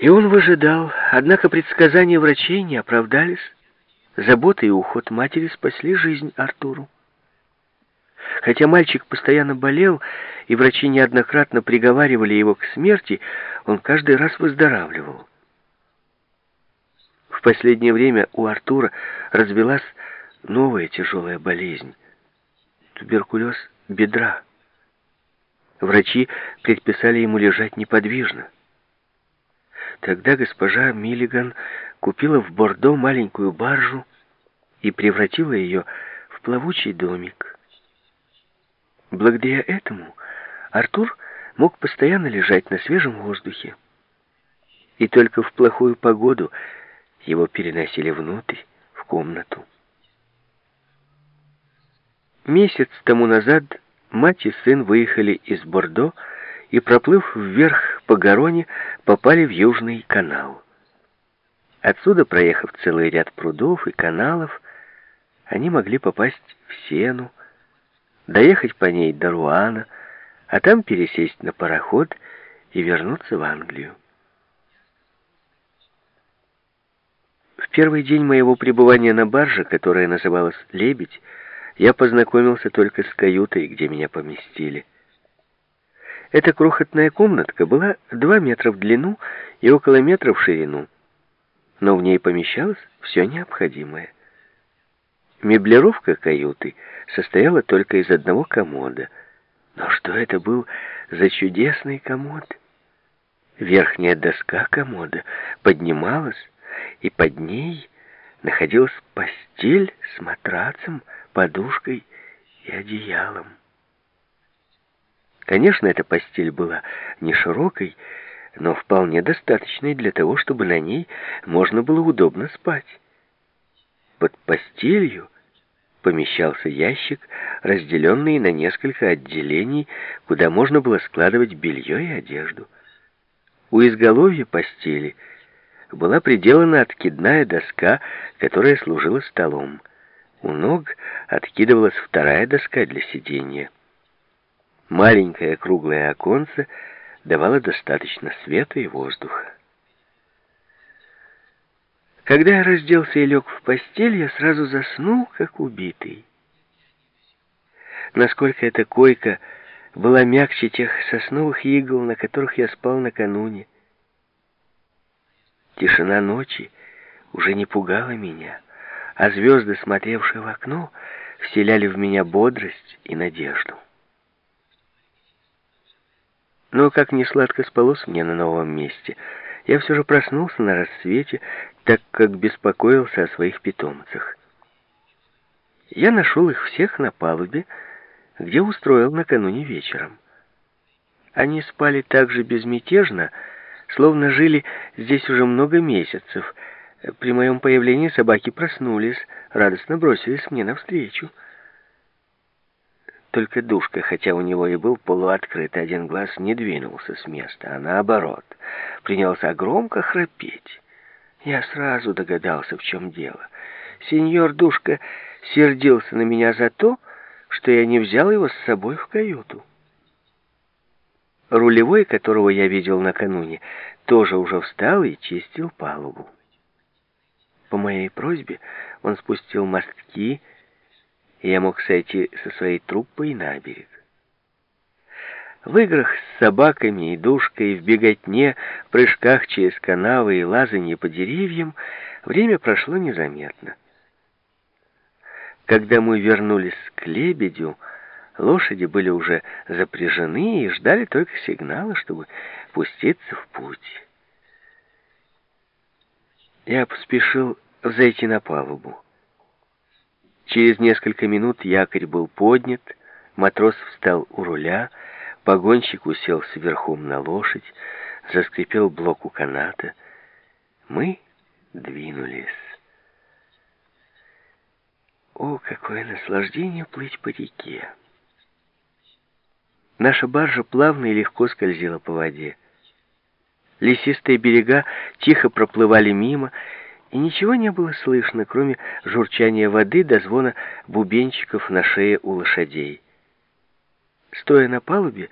И он выжидал, однако предсказания врачей не оправдались. Забота и уход матери спасли жизнь Артуру. Хотя мальчик постоянно болел, и врачи неоднократно приговаривали его к смерти, он каждый раз выздоравливал. В последнее время у Артура развелась новая тяжелая болезнь — туберкулез бедра. Врачи предписали ему лежать неподвижно. Тогда госпожа Миллиган купила в Бордо маленькую баржу и превратила ее в плавучий домик. Благодаря этому Артур мог постоянно лежать на свежем воздухе. И только в плохую погоду его переносили внутрь, в комнату. Месяц тому назад мать и сын выехали из Бордо и, проплыв вверх по Гароне, попали в Южный канал. Отсюда, проехав целый ряд прудов и каналов, они могли попасть в Сену, доехать по ней до Руана, а там пересесть на пароход и вернуться в Англию. В первый день моего пребывания на барже, которая называлась «Лебедь», я познакомился только с каютой, где меня поместили. Эта крохотная комнатка была два метра в длину и около метра в ширину, но в ней помещалось все необходимое. Меблировка каюты состояла только из одного комода. Но что это был за чудесный комод? Верхняя доска комода поднималась, и под ней находилась постель с матрацем, подушкой и одеялом. Конечно, эта постель была не широкой, но вполне достаточной для того, чтобы на ней можно было удобно спать. Под постелью помещался ящик, разделенный на несколько отделений, куда можно было складывать белье и одежду. У изголовья постели была приделана откидная доска, которая служила столом. У ног откидывалась вторая доска для сидения. Маленькое круглое оконце давало достаточно света и воздуха. Когда я разделся и лег в постель, я сразу заснул, как убитый. Насколько эта койка была мягче тех сосновых игл, на которых я спал накануне. Тишина ночи уже не пугала меня, а звезды, смотревшие в окно, вселяли в меня бодрость и надежду. Но как не сладко спалось мне на новом месте, я все же проснулся на рассвете, так как беспокоился о своих питомцах. Я нашел их всех на палубе, где устроил накануне вечером. Они спали так же безмятежно, словно жили здесь уже много месяцев. При моем появлении собаки проснулись, радостно бросились мне навстречу. Только душка, хотя у него и был полуоткрыт один глаз, не двинулся с места, а наоборот, принялся громко храпеть. Я сразу догадался, в чем дело. Сеньор Душка сердился на меня за то, что я не взял его с собой в каюту. Рулевой, которого я видел накануне, тоже уже встал и чистил палубу. По моей просьбе он спустил мостки, и я мог сойти со своей труппой на берег. В играх с собаками и душкой, в беготне, прыжках через канавы и лазанье по деревьям время прошло незаметно. Когда мы вернулись к лебедю, лошади были уже запряжены и ждали только сигнала, чтобы пуститься в путь. Я поспешил зайти на палубу. Через несколько минут якорь был поднят, матрос встал у руля, погонщик уселся верхом на лошадь, заскрипел блок у каната. Мы двинулись. О, какое наслаждение плыть по реке! Наша баржа плавно и легко скользила по воде. Лесистые берега тихо проплывали мимо, и ничего не было слышно, кроме журчания воды до звона бубенчиков на шее у лошадей. Стоя на палубе,